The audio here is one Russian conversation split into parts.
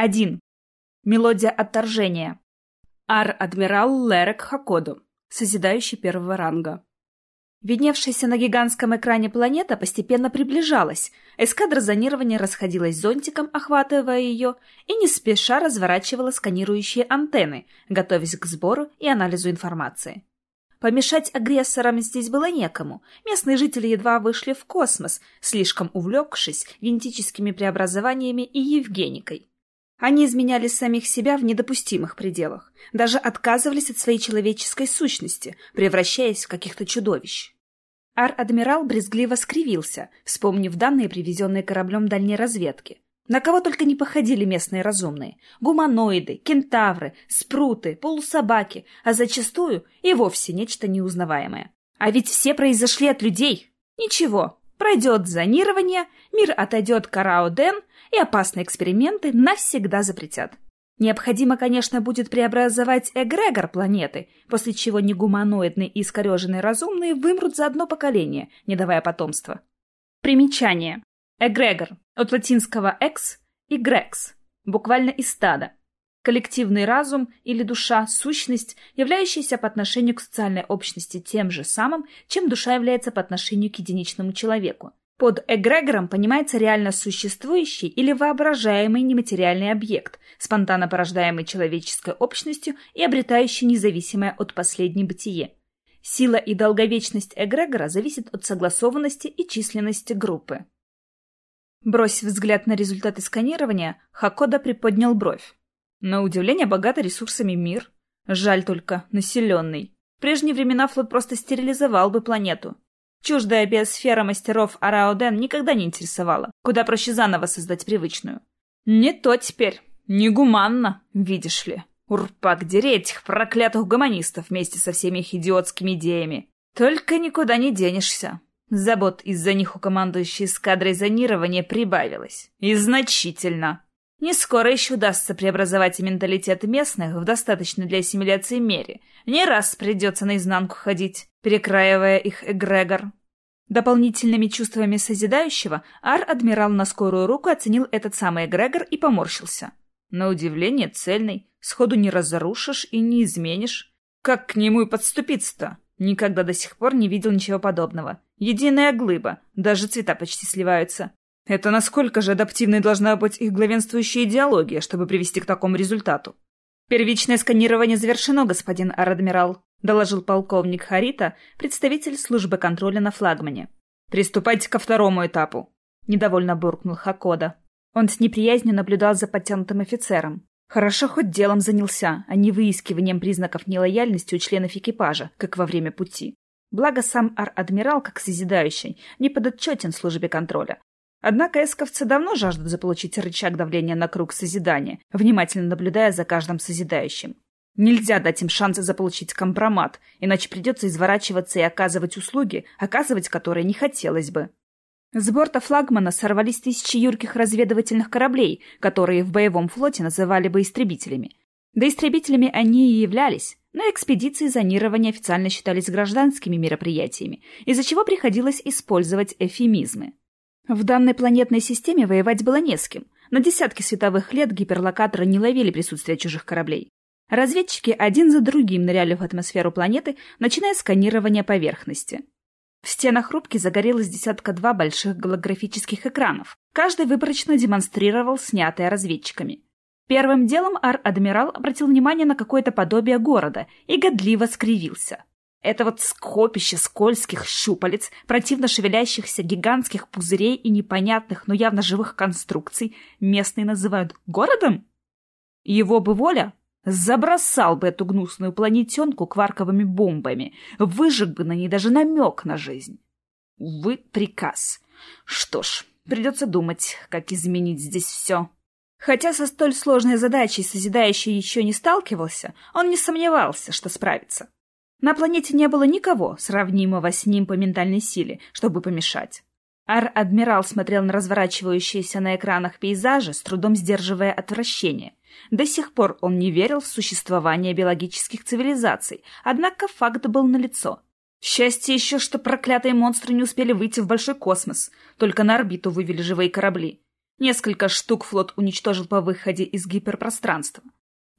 1. Мелодия отторжения. Ар-адмирал Лерек Хакоду, созидающий первого ранга. Видневшаяся на гигантском экране планета постепенно приближалась, эскадра зонирования расходилась зонтиком, охватывая ее, и не спеша разворачивала сканирующие антенны, готовясь к сбору и анализу информации. Помешать агрессорам здесь было некому. Местные жители едва вышли в космос, слишком увлекшись генетическими преобразованиями и Евгеникой. Они изменяли самих себя в недопустимых пределах, даже отказывались от своей человеческой сущности, превращаясь в каких-то чудовищ. Ар-адмирал брезгливо скривился, вспомнив данные, привезенные кораблем дальней разведки. На кого только не походили местные разумные. Гуманоиды, кентавры, спруты, полусобаки, а зачастую и вовсе нечто неузнаваемое. А ведь все произошли от людей. Ничего, пройдет зонирование, мир отойдет к Арао-Ден, и опасные эксперименты навсегда запретят. Необходимо, конечно, будет преобразовать эгрегор планеты, после чего негуманоидные и искореженные разумные вымрут за одно поколение, не давая потомства. Примечание. Эгрегор от латинского «экс» и «грекс», буквально из стада. Коллективный разум или душа – сущность, являющаяся по отношению к социальной общности тем же самым, чем душа является по отношению к единичному человеку. Под эгрегором понимается реально существующий или воображаемый нематериальный объект, спонтанно порождаемый человеческой общностью и обретающий независимое от последней бытие. Сила и долговечность эгрегора зависят от согласованности и численности группы. Бросив взгляд на результаты сканирования, Хакода приподнял бровь. На удивление богатый ресурсами мир. Жаль только, населенный. В прежние времена флот просто стерилизовал бы планету. Чуждая биосфера мастеров Араоден никогда не интересовала. Куда проще заново создать привычную. Не то теперь. Негуманно, видишь ли. Урпак, дери этих проклятых гуманистов вместе со всеми их идиотскими идеями. Только никуда не денешься. Забот из-за них у командующей эскадрой зонирования прибавилось. И значительно. Не скоро еще удастся преобразовать менталитет местных в достаточно для ассимиляции мере. Не раз придется наизнанку ходить, перекраивая их эгрегор. Дополнительными чувствами созидающего Ар-адмирал на скорую руку оценил этот самый эгрегор и поморщился. На удивление цельный, сходу не разрушишь и не изменишь. Как к нему и подступиться-то? Никогда до сих пор не видел ничего подобного. Единая глыба, даже цвета почти сливаются. Это насколько же адаптивной должна быть их главенствующая идеология, чтобы привести к такому результату? «Первичное сканирование завершено, господин Арадмирал», — доложил полковник Харита, представитель службы контроля на флагмане. «Приступайте ко второму этапу», — недовольно буркнул Хакода. Он с неприязнью наблюдал за подтянутым офицером. Хорошо хоть делом занялся, а не выискиванием признаков нелояльности у членов экипажа, как во время пути. Благо сам ар-адмирал, как созидающий, не подотчетен службе контроля. Однако эсковцы давно жаждут заполучить рычаг давления на круг созидания, внимательно наблюдая за каждым созидающим. Нельзя дать им шансы заполучить компромат, иначе придется изворачиваться и оказывать услуги, оказывать которые не хотелось бы. С борта флагмана сорвались тысячи юрких разведывательных кораблей, которые в боевом флоте называли бы истребителями. Да истребителями они и являлись, но экспедиции зонирования официально считались гражданскими мероприятиями, из-за чего приходилось использовать эфемизмы. В данной планетной системе воевать было не с кем. На десятки световых лет гиперлокаторы не ловили присутствие чужих кораблей. Разведчики один за другим ныряли в атмосферу планеты, начиная сканирование поверхности. В стенах рубки загорелось десятка-два больших голографических экранов. Каждый выборочно демонстрировал снятое разведчиками. Первым делом ар-адмирал обратил внимание на какое-то подобие города и годливо скривился. Это вот скопище скользких щупалец, противно шевелящихся гигантских пузырей и непонятных, но явно живых конструкций местные называют городом? Его бы воля Забросал бы эту гнусную планетенку кварковыми бомбами, выжег бы на ней даже намек на жизнь. Увы, приказ. Что ж, придется думать, как изменить здесь все. Хотя со столь сложной задачей созидающий еще не сталкивался, он не сомневался, что справится. На планете не было никого, сравнимого с ним по ментальной силе, чтобы помешать. Ар-адмирал смотрел на разворачивающиеся на экранах пейзажи, с трудом сдерживая отвращение. До сих пор он не верил в существование биологических цивилизаций, однако факт был налицо. Счастье еще, что проклятые монстры не успели выйти в большой космос, только на орбиту вывели живые корабли. Несколько штук флот уничтожил по выходе из гиперпространства.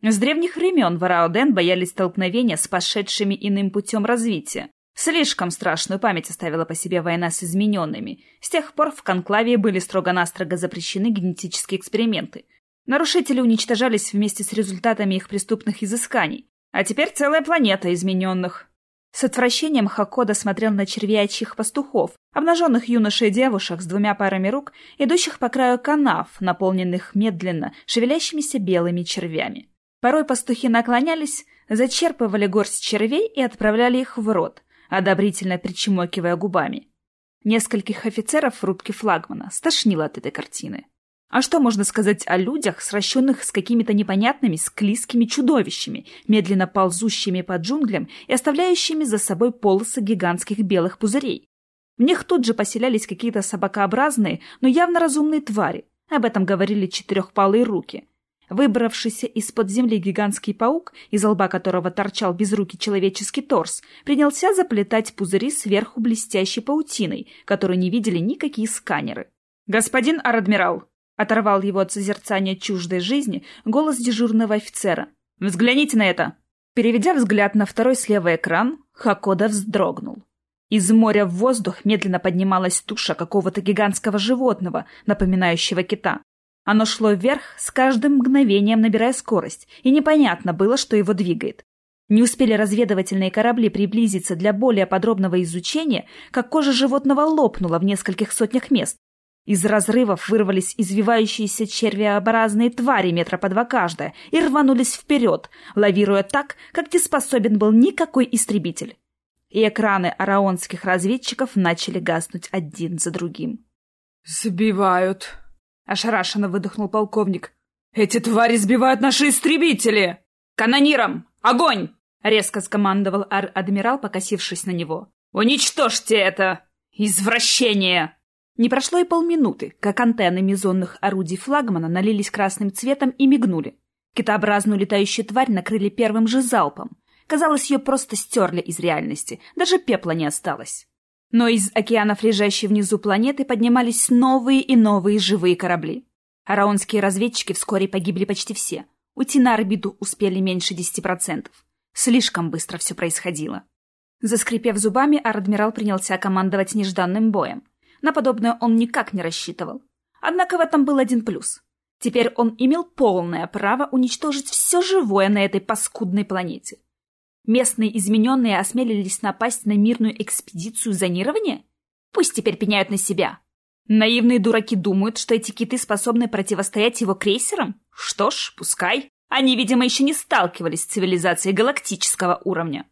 С древних времен Вараоден боялись столкновения с пошедшими иным путем развития. Слишком страшную память оставила по себе война с измененными. С тех пор в Конклаве были строго-настрого запрещены генетические эксперименты. Нарушители уничтожались вместе с результатами их преступных изысканий. А теперь целая планета измененных. С отвращением Хакода смотрел на червячьих пастухов, обнаженных юношей и девушек с двумя парами рук, идущих по краю канав, наполненных медленно шевелящимися белыми червями. Порой пастухи наклонялись, зачерпывали горсть червей и отправляли их в рот, одобрительно причмокивая губами. Нескольких офицеров в рубке флагмана стошнило от этой картины. А что можно сказать о людях, сращенных с какими-то непонятными склизкими чудовищами, медленно ползущими по джунглям и оставляющими за собой полосы гигантских белых пузырей? В них тут же поселялись какие-то собакообразные, но явно разумные твари. Об этом говорили четырехпалые руки. Выбравшийся из-под земли гигантский паук, из лба которого торчал безрукий человеческий торс, принялся заплетать пузыри сверху блестящей паутиной, которую не видели никакие сканеры. «Господин Арадмирал!» Оторвал его от созерцания чуждой жизни голос дежурного офицера. «Взгляните на это!» Переведя взгляд на второй слева экран, Хакода вздрогнул. Из моря в воздух медленно поднималась туша какого-то гигантского животного, напоминающего кита. Оно шло вверх, с каждым мгновением набирая скорость, и непонятно было, что его двигает. Не успели разведывательные корабли приблизиться для более подробного изучения, как кожа животного лопнула в нескольких сотнях мест, из разрывов вырвались извивающиеся червеобразные твари метра по два каждая и рванулись вперед, лавируя так, как не способен был никакой истребитель. И экраны араонских разведчиков начали гаснуть один за другим. «Сбивают!» — ошарашенно выдохнул полковник. «Эти твари сбивают наши истребители!» «Канонирам! Огонь!» — резко скомандовал ар-адмирал, покосившись на него. «Уничтожьте это! Извращение!» Не прошло и полминуты, как антенны мизонных орудий флагмана налились красным цветом и мигнули. Китообразную летающую тварь накрыли первым же залпом. Казалось, ее просто стерли из реальности, даже пепла не осталось. Но из океанов, лежащей внизу планеты, поднимались новые и новые живые корабли. Араонские разведчики вскоре погибли почти все. Уйти на орбиту успели меньше 10%. Слишком быстро все происходило. Заскрипев зубами, ар-адмирал принялся командовать нежданным боем. На подобное он никак не рассчитывал. Однако в этом был один плюс. Теперь он имел полное право уничтожить все живое на этой паскудной планете. Местные измененные осмелились напасть на мирную экспедицию зонирования? Пусть теперь пеняют на себя. Наивные дураки думают, что эти киты способны противостоять его крейсерам? Что ж, пускай. Они, видимо, еще не сталкивались с цивилизацией галактического уровня.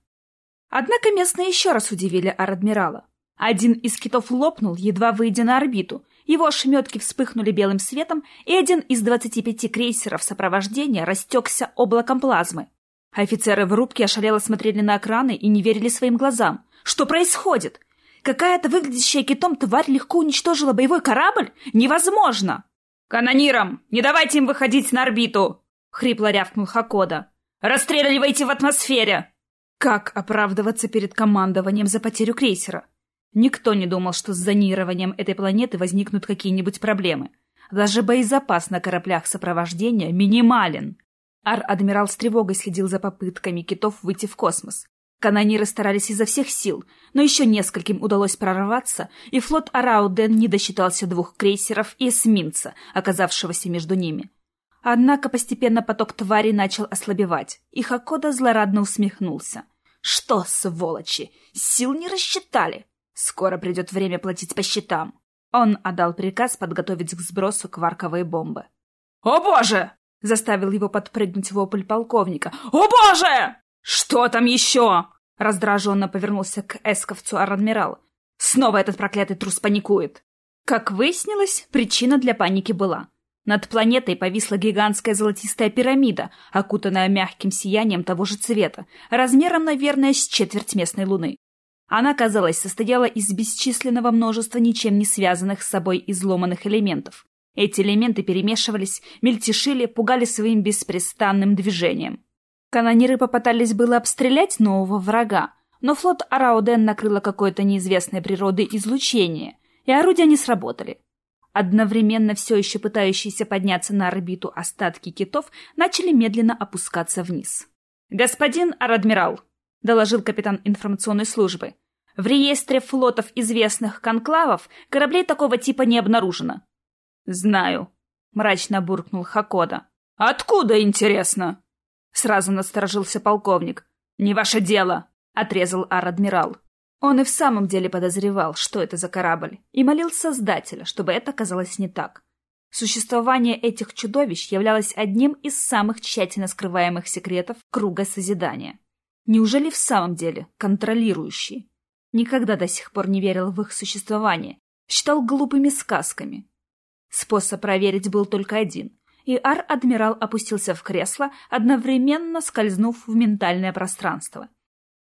Однако местные еще раз удивили ар-адмирала. Один из китов лопнул, едва выйдя на орбиту. Его ошметки вспыхнули белым светом, и один из 25 крейсеров сопровождения растекся облаком плазмы. Офицеры в рубке ошалело смотрели на экраны и не верили своим глазам. Что происходит? Какая-то выглядящая китом тварь легко уничтожила боевой корабль? Невозможно! «Канонирам! Не давайте им выходить на орбиту!» — хрипло рявкнул Хакода. «Расстреливайте в атмосфере!» Как оправдываться перед командованием за потерю крейсера? Никто не думал, что с зонированием этой планеты возникнут какие-нибудь проблемы. Даже боезапас на кораблях сопровождения минимален. Ар-адмирал с тревогой следил за попытками китов выйти в космос. Канониры старались изо всех сил, но еще нескольким удалось прорваться, и флот Арауден не досчитался двух крейсеров и эсминца, оказавшегося между ними. Однако постепенно поток тварей начал ослабевать, и Хакода злорадно усмехнулся. «Что, сволочи, сил не рассчитали!» Скоро придет время платить по счетам. Он отдал приказ подготовить к сбросу кварковые бомбы. «О боже!» — заставил его подпрыгнуть вопль полковника. «О боже!» «Что там еще?» — раздраженно повернулся к эсковцу Арадмирал. «Снова этот проклятый трус паникует!» Как выяснилось, причина для паники была. Над планетой повисла гигантская золотистая пирамида, окутанная мягким сиянием того же цвета, размером, наверное, с четверть местной луны. Она, казалось, состояла из бесчисленного множества ничем не связанных с собой изломанных элементов. Эти элементы перемешивались, мельтешили, пугали своим беспрестанным движением. Канониры попытались было обстрелять нового врага, но флот Арауден накрыло какое-то неизвестной природы излучение, и орудия не сработали. Одновременно все еще пытающиеся подняться на орбиту остатки китов начали медленно опускаться вниз. «Господин Арадмирал», — доложил капитан информационной службы, — «в реестре флотов известных конклавов кораблей такого типа не обнаружено». «Знаю», — мрачно буркнул Хакода. «Откуда, интересно?» Сразу насторожился полковник. «Не ваше дело», — отрезал ар-адмирал. Он и в самом деле подозревал, что это за корабль, и молил Создателя, чтобы это оказалось не так. Существование этих чудовищ являлось одним из самых тщательно скрываемых секретов круга созидания. Неужели в самом деле контролирующие? Никогда до сих пор не верил в их существование, считал глупыми сказками. Способ проверить был только один, и ар-адмирал опустился в кресло, одновременно скользнув в ментальное пространство.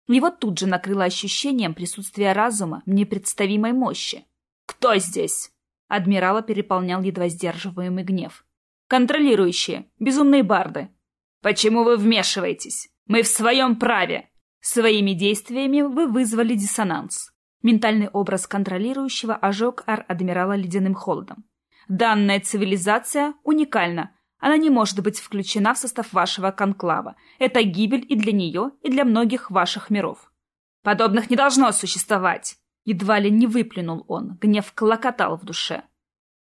Его тут же накрыло ощущением присутствия разума непредставимой мощи. «Кто здесь?» Адмирала переполнял едва сдерживаемый гнев. «Контролирующие, безумные барды». «Почему вы вмешиваетесь? Мы в своем праве!» Своими действиями вы вызвали диссонанс. Ментальный образ контролирующего ожег ар-адмирала ледяным холодом. Данная цивилизация уникальна, она не может быть включена в состав вашего конклава. Это гибель и для нее, и для многих ваших миров. Подобных не должно существовать. Едва ли не выплюнул он, гнев клокотал в душе.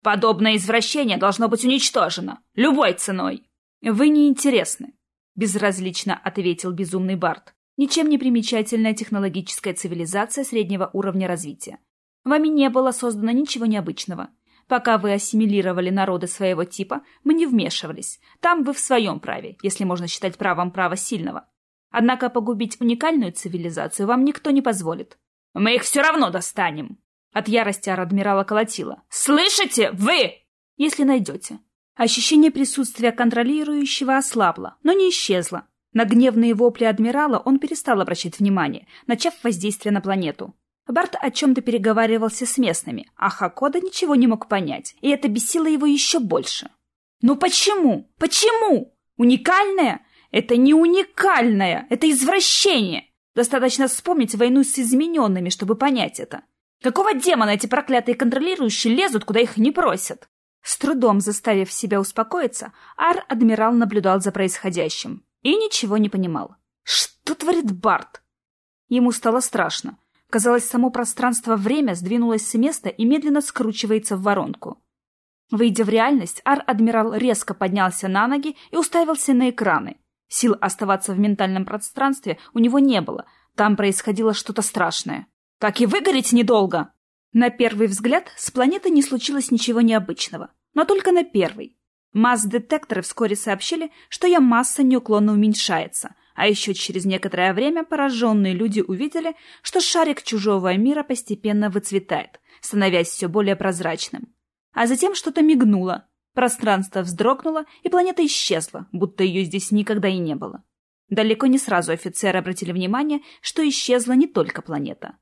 Подобное извращение должно быть уничтожено, любой ценой. Вы неинтересны, безразлично ответил безумный Барт. Ничем не примечательная технологическая цивилизация среднего уровня развития. Вами не было создано ничего необычного. Пока вы ассимилировали народы своего типа, мы не вмешивались. Там вы в своем праве, если можно считать правом права сильного. Однако погубить уникальную цивилизацию вам никто не позволит. Мы их все равно достанем. От ярости Арадмирала колотила. «Слышите? Вы!» «Если найдете». Ощущение присутствия контролирующего ослабло, но не исчезло. На гневные вопли адмирала он перестал обращать внимание, начав воздействие на планету. Барт о чем-то переговаривался с местными, а Хакода ничего не мог понять, и это бесило его еще больше. «Ну почему? Почему? Уникальное? Это не уникальное, это извращение!» Достаточно вспомнить войну с измененными, чтобы понять это. Какого демона эти проклятые контролирующие лезут, куда их не просят? С трудом заставив себя успокоиться, Ар-адмирал наблюдал за происходящим и ничего не понимал. Что творит Барт? Ему стало страшно. Казалось, само пространство-время сдвинулось с места и медленно скручивается в воронку. Выйдя в реальность, ар-адмирал резко поднялся на ноги и уставился на экраны. Сил оставаться в ментальном пространстве у него не было, там происходило что-то страшное. «Так и выгореть недолго!» На первый взгляд с планеты не случилось ничего необычного, но только на первый. Масс-детекторы вскоре сообщили, что ее масса неуклонно уменьшается, а еще через некоторое время пораженные люди увидели, что шарик чужого мира постепенно выцветает, становясь все более прозрачным. А затем что-то мигнуло, пространство вздрогнуло, и планета исчезла, будто ее здесь никогда и не было. Далеко не сразу офицеры обратили внимание, что исчезла не только планета.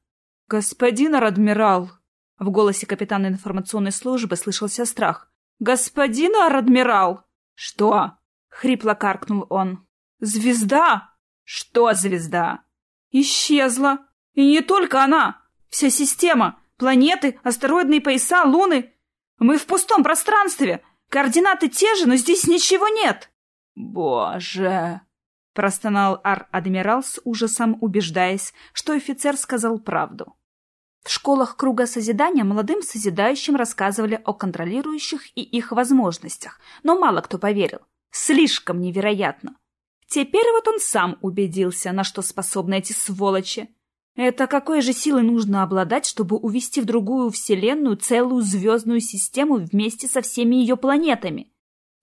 «Господин Радмирал!» В голосе капитана информационной службы слышался страх. «Господин Радмирал!» «Что?» — хрипло каркнул он. Звезда? Что звезда? Исчезла. И не только она. Вся система. Планеты, астероидные пояса, луны. Мы в пустом пространстве. Координаты те же, но здесь ничего нет. Боже! Простонал ар-адмирал с ужасом, убеждаясь, что офицер сказал правду. В школах Круга Созидания молодым созидающим рассказывали о контролирующих и их возможностях, но мало кто поверил. Слишком невероятно. Теперь вот он сам убедился, на что способны эти сволочи. Это какой же силой нужно обладать, чтобы увести в другую вселенную целую звездную систему вместе со всеми ее планетами?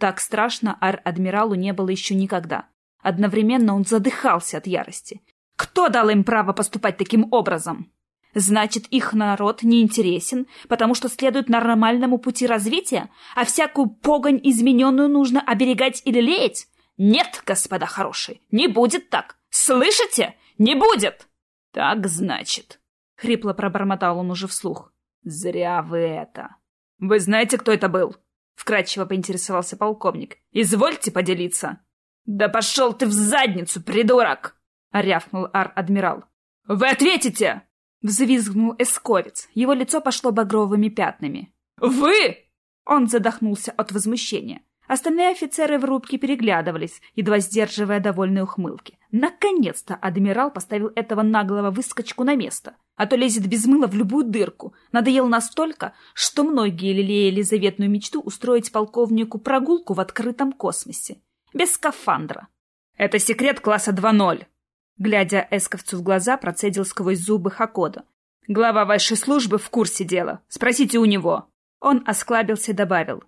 Так страшно ар-адмиралу не было еще никогда. Одновременно он задыхался от ярости. Кто дал им право поступать таким образом? Значит, их народ не интересен, потому что следует нормальному пути развития, а всякую погонь измененную нужно оберегать или леять? Нет, господа хорошие, не будет так. Слышите? Не будет! Так значит. Хрипло пробормотал он уже вслух. Зря вы это. Вы знаете, кто это был? Вкратчиво поинтересовался полковник. Извольте поделиться. Да пошел ты в задницу, придурок! Рявкнул ар-адмирал. Вы ответите! Взвизгнул эскорец. Его лицо пошло багровыми пятнами. «Вы!» Он задохнулся от возмущения. Остальные офицеры в рубке переглядывались, едва сдерживая довольные ухмылки. Наконец-то адмирал поставил этого наглого выскочку на место. А то лезет без мыла в любую дырку. Надоел настолько, что многие лелеяли заветную мечту устроить полковнику прогулку в открытом космосе. Без скафандра. «Это секрет класса 2.0», глядя Эсковцу в глаза, процедил сквозь зубы Хакода. «Глава вашей службы в курсе дела. Спросите у него». Он осклабился и добавил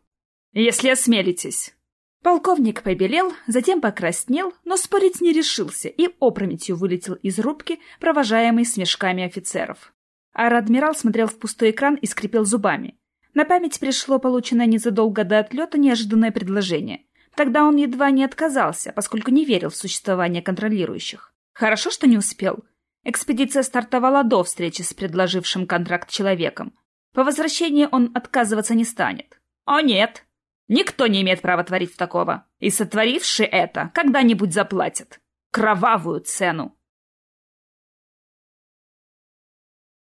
если осмелитесь». Полковник побелел, затем покраснел, но спорить не решился и опрометью вылетел из рубки, провожаемый смешками офицеров. Ар-адмирал смотрел в пустой экран и скрипел зубами. На память пришло полученное незадолго до отлета неожиданное предложение. Тогда он едва не отказался, поскольку не верил в существование контролирующих. Хорошо, что не успел. Экспедиция стартовала до встречи с предложившим контракт человеком. По возвращении он отказываться не станет. О нет, Никто не имеет права творить такого. И сотворивший это когда-нибудь заплатит. Кровавую цену.